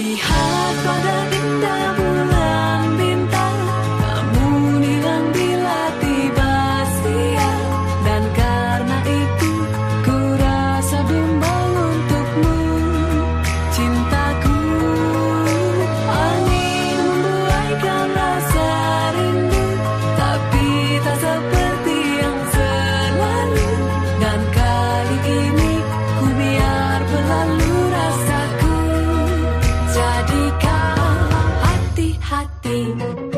你看，我的 inta。thing.